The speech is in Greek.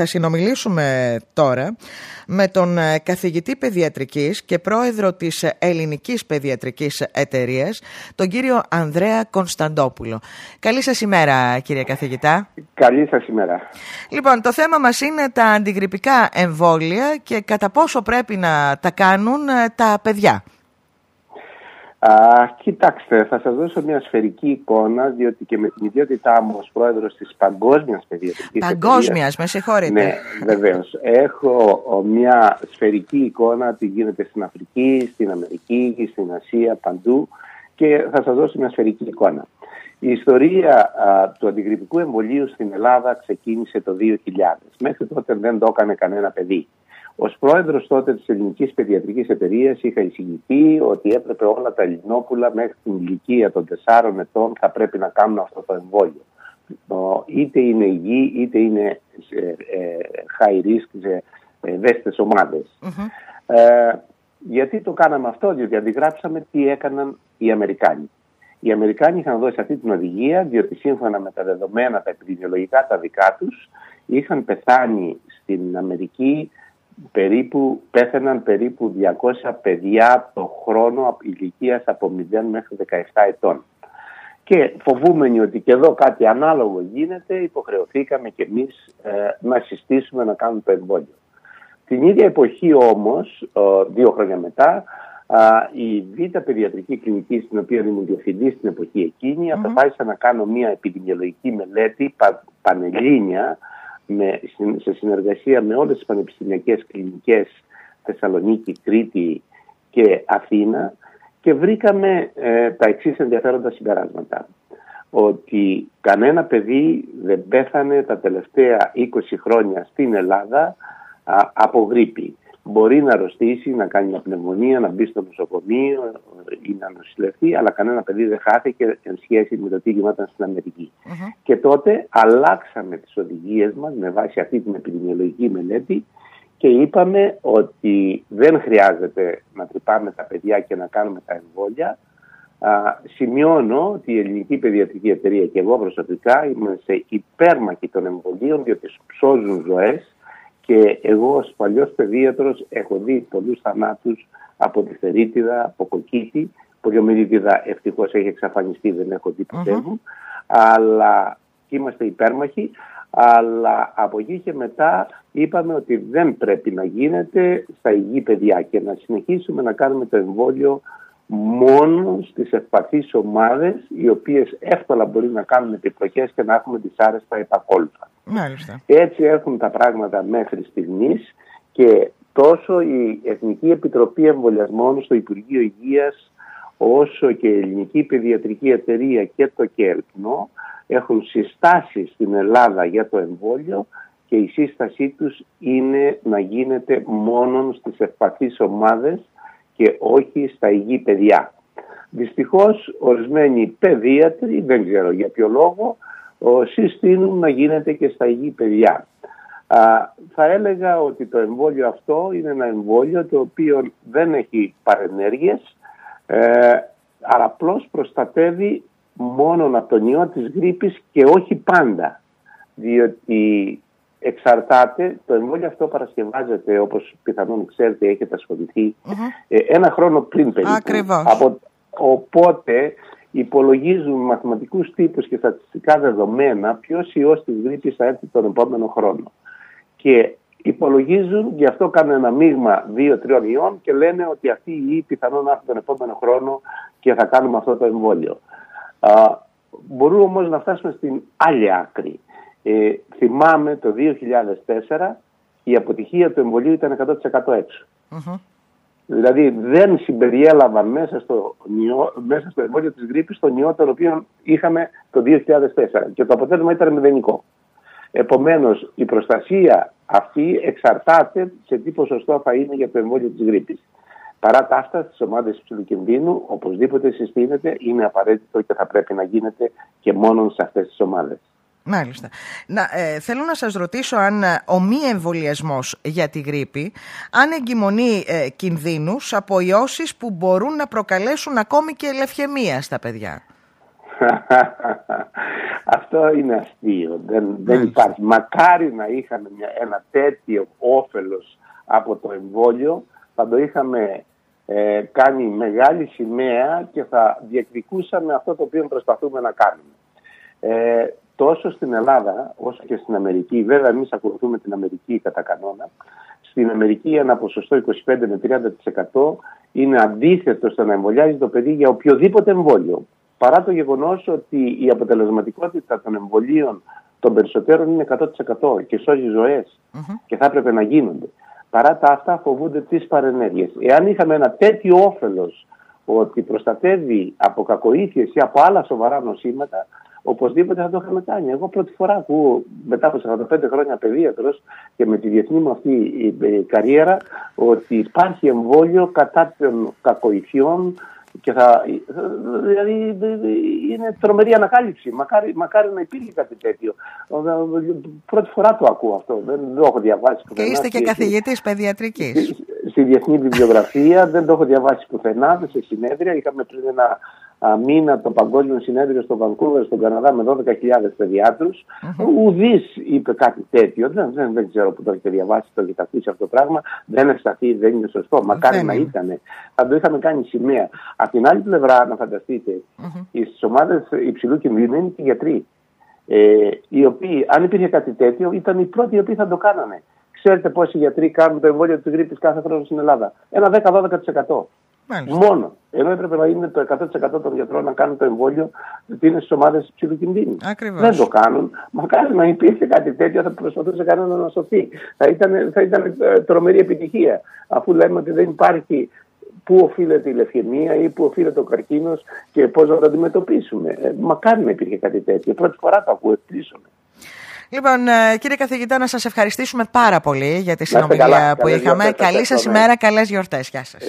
θα συνομιλήσουμε τώρα με τον ε, καθηγητή παιδιατρικής και πρόεδρο της Ελληνικής Παιδιατρικής Εταιρείας, τον κύριο Ανδρέα Κωνσταντόπουλο. Καλή σας ημέρα κύριε καθηγητά. Καλή σας ημέρα. Λοιπόν, το θέμα μας είναι τα αντιγρυπικά εμβόλια και κατά πόσο πρέπει να τα κάνουν ε, τα παιδιά. Α, κοιτάξτε, θα σας δώσω μια σφαιρική εικόνα, διότι και με την ιδιότητά μου ως πρόεδρος της Παγκόσμιας Παιδιατρικής Παγκόσμιας, με συγχωρείτε. Ναι, βεβαίως. Έχω μια σφαιρική εικόνα τι γίνεται στην Αφρική, στην Αμερική, στην Ασία, παντού και θα σας δώσω μια σφαιρική εικόνα. Η ιστορία του αντιγρυπικού εμβολίου στην Ελλάδα ξεκίνησε το 2000. Μέχρι τότε δεν το έκανε κανένα παιδί. Ω πρόεδρος τότε της Ελληνικής Παιδιατρικής Εταιρείας είχα εισηγηθεί ότι έπρεπε όλα τα Ελληνόπουλα μέχρι την ηλικία των 4 ετών θα πρέπει να κάνουν αυτό το εμβόλιο. Είτε είναι υγιή, είτε είναι ε, high risk σε ευαίσθητες Ε, γιατί το κάναμε αυτό, διότι αντιγράψαμε τι έκαναν οι Αμερικάνοι. Οι Αμερικάνοι είχαν δώσει αυτή την οδηγία, διότι σύμφωνα με τα δεδομένα, τα επιδημιολογικά τα δικά τους, είχαν πεθάνει στην Αμερική περίπου, πέθαιναν περίπου 200 παιδιά το χρόνο ηλικίας από 0 μέχρι 17 ετών. Και φοβούμενοι ότι και εδώ κάτι ανάλογο γίνεται, υποχρεωθήκαμε και εμείς ε, να συστήσουμε να κάνουμε το εμβόλιο. Την ίδια εποχή όμως, δύο χρόνια μετά, η Β' Παιδιατρική Κλινική, στην οποία ήμουν διευθυντής στην εποχή εκείνη, αποφάσισα να κάνω μια επιδημιολογική μελέτη πα, πανελλήνια με, σε συνεργασία με όλες τις πανεπιστημιακές κλινικές Θεσσαλονίκη, Κρήτη και Αθήνα και βρήκαμε ε, τα εξής ενδιαφέροντα συμπεράσματα. Ότι κανένα παιδί δεν πέθανε τα τελευταία 20 χρόνια στην Ελλάδα α, από γρήπη μπορεί να αρρωστήσει, να κάνει μια πνευμονία, να μπει στο νοσοκομείο ή να νοσηλευτεί, αλλά κανένα παιδί δεν χάθηκε εν σχέση με το τι γινόταν στην αμερικη Και τότε αλλάξαμε τις οδηγίες μας με βάση αυτή την επιδημιολογική μελέτη και είπαμε ότι δεν χρειάζεται να τρυπάμε τα παιδιά και να κάνουμε τα εμβόλια. Α, σημειώνω ότι η Ελληνική Παιδιατρική Εταιρεία και εγώ προσωπικά είμαι σε υπέρμαχη των εμβολίων διότι σώζουν ζωές και εγώ ως παλιός παιδίατρος έχω δει πολλούς θανάτους από τη θερίτιδα, από κοκκίτη. Πολιομυρίτιδα ευτυχώς έχει εξαφανιστεί, δεν έχω δει ποτέ μου. Αλλά είμαστε υπέρμαχοι. Αλλά από εκεί και μετά είπαμε ότι δεν πρέπει να γίνεται στα υγιή παιδιά και να συνεχίσουμε να κάνουμε το εμβόλιο μόνο στις ευπαθείς ομάδες οι οποίες εύκολα μπορεί να κάνουν επιπλοκές και να έχουμε δυσάρεστα επακόλουθα. Μάλιστα. Έτσι έχουν τα πράγματα μέχρι στιγμής και τόσο η Εθνική Επιτροπή Εμβολιασμών στο Υπουργείο Υγείας όσο και η Ελληνική Παιδιατρική Εταιρεία και το ΚΕΛΠΝΟ έχουν συστάσει στην Ελλάδα για το εμβόλιο και η σύστασή τους είναι να γίνεται μόνο στις ευπαθείς ομάδες και όχι στα υγιή παιδιά. Δυστυχώς ορισμένοι παιδίατροι, δεν ξέρω για ποιο λόγο, συστήνουν να γίνεται και στα υγιή παιδιά. Α, θα έλεγα ότι το εμβόλιο αυτό είναι ένα εμβόλιο το οποίο δεν έχει παρενέργειες ε, αλλά απλώς προστατεύει μόνο από τον ιό της γρήπης και όχι πάντα. Διότι εξαρτάται, το εμβόλιο αυτό παρασκευάζεται όπως πιθανόν ξέρετε έχετε ε, ένα χρόνο πριν περίπου. Ακριβώς. οπότε υπολογίζουν μαθηματικούς τύπους και στατιστικά δεδομένα ποιος ιός της γρήπης θα έρθει τον επόμενο χρόνο. Και υπολογίζουν, γι' αυτό κάνουν ένα μείγμα δύο-τριών ιών και λένε ότι αυτοί οι ιοί πιθανόν να έρθουν τον επόμενο χρόνο και θα κάνουμε αυτό το εμβόλιο. Α, μπορούμε όμως να φτάσουμε στην άλλη άκρη. Ε, θυμάμαι το 2004 η αποτυχία του εμβολίου ήταν 100% εξω Δηλαδή δεν συμπεριέλαβαν μέσα στο, νιό, μέσα στο εμβόλιο της γρήπης τον ιό τον οποίο είχαμε το 2004 και το αποτέλεσμα ήταν μηδενικό. Επομένως η προστασία αυτή εξαρτάται σε τι ποσοστό θα είναι για το εμβόλιο της γρήπης. Παρά τα αυτά, στις ομάδες υψηλού κινδύνου, οπωσδήποτε συστήνεται, είναι απαραίτητο και θα πρέπει να γίνεται και μόνο σε αυτές τις ομάδες. Μάλιστα. Να, ε, θέλω να σας ρωτήσω αν ε, ο μη εμβολιασμός για τη γρήπη αν εγκυμονεί ε, κινδύνους από ιώσεις που μπορούν να προκαλέσουν ακόμη και ελευχαιμία στα παιδιά; Αυτό είναι αστείο. Δεν, δεν υπάρχει. Μακάρι να είχαμε μια, ένα τέτοιο όφελος από το εμβόλιο. Θα το είχαμε ε, κάνει μεγάλη σημαία και θα διεκδικούσαμε αυτό το οποίο προσπαθούμε να κάνουμε. Ε, τόσο στην Ελλάδα όσο και στην Αμερική, βέβαια εμείς ακολουθούμε την Αμερική κατά κανόνα, στην Αμερική ένα ποσοστό 25 με 30% είναι αντίθετο στο να εμβολιάζει το παιδί για οποιοδήποτε εμβόλιο. Παρά το γεγονός ότι η αποτελεσματικότητα των εμβολίων των περισσότερων είναι 100% και σώζει και θα έπρεπε να γίνονται. Παρά τα αυτά φοβούνται τις παρενέργειες. Εάν είχαμε ένα τέτοιο όφελος ότι προστατεύει από κακοήθειες ή από άλλα σοβαρά νοσήματα, οπωσδήποτε θα το είχαμε κάνει. Εγώ πρώτη φορά που μετά από 45 χρόνια παιδίατρος και με τη διεθνή μου αυτή καριέρα ότι υπάρχει εμβόλιο κατά των κακοηθειών και θα, δηλαδή είναι τρομερή ανακάλυψη. Μακάρι, μακάρι να υπήρχε κάτι τέτοιο. Πρώτη φορά το ακούω αυτό. Δεν το έχω διαβάσει πουθενά. Και είστε και καθηγητής παιδιατρικής. Στη διεθνή βιβλιογραφία δεν το έχω διαβάσει πουθενά, σε συνέδρια. Είχαμε πριν ένα μήνα το Παγκόσμιο Συνέδριο στο Βανκούβερ, στον Καναδά, με 12.000 παιδιάτρους. Mm-hmm. Ουδής είπε κάτι τέτοιο. Δεν, δεν, δεν ξέρω που το έχετε διαβάσει, το έχετε ακούσει αυτό το πράγμα. Δεν ευσταθεί, δεν είναι σωστό. Μακάρι να ήταν. Θα το είχαμε κάνει σημαία. Απ' την άλλη πλευρά, να φανταστείτε, mm-hmm. στι ομάδες υψηλού κινδύνου είναι οι γιατροί. Ε, οι οποίοι, αν υπήρχε κάτι τέτοιο, ήταν οι πρώτοι οι οποίοι θα το κάνανε. Ξέρετε πόσοι γιατροί κάνουν το εμβόλιο της γρήπης κάθε χρόνο στην Ελλάδα; Ένα 10-12%. Μόνο. Ενώ έπρεπε να είναι το 100% των γιατρών να κάνουν το εμβόλιο, γιατί είναι στις ομάδες υψηλού κινδύνου. Δεν το κάνουν. Μακάρι να υπήρχε κάτι τέτοιο, θα προσπαθούσε κανένα να σωθεί. Θα ήταν, θα ήταν ε, τρομερή επιτυχία. Αφού λέμε ότι δεν υπάρχει πού οφείλεται η λευκαιμία ή πού οφείλεται ο καρκίνος και πώς να το αντιμετωπίσουμε. Ε, μακάρι να υπήρχε κάτι τέτοιο. Πρώτη φορά το ακούω, εκπλήσωμαι. Λοιπόν, ε, κύριε καθηγητά, να σας ευχαριστήσουμε πάρα πολύ για τη συνομιλία που είχαμε. Καλή σας ημέρα, καλές γιορτές. Γεια σας.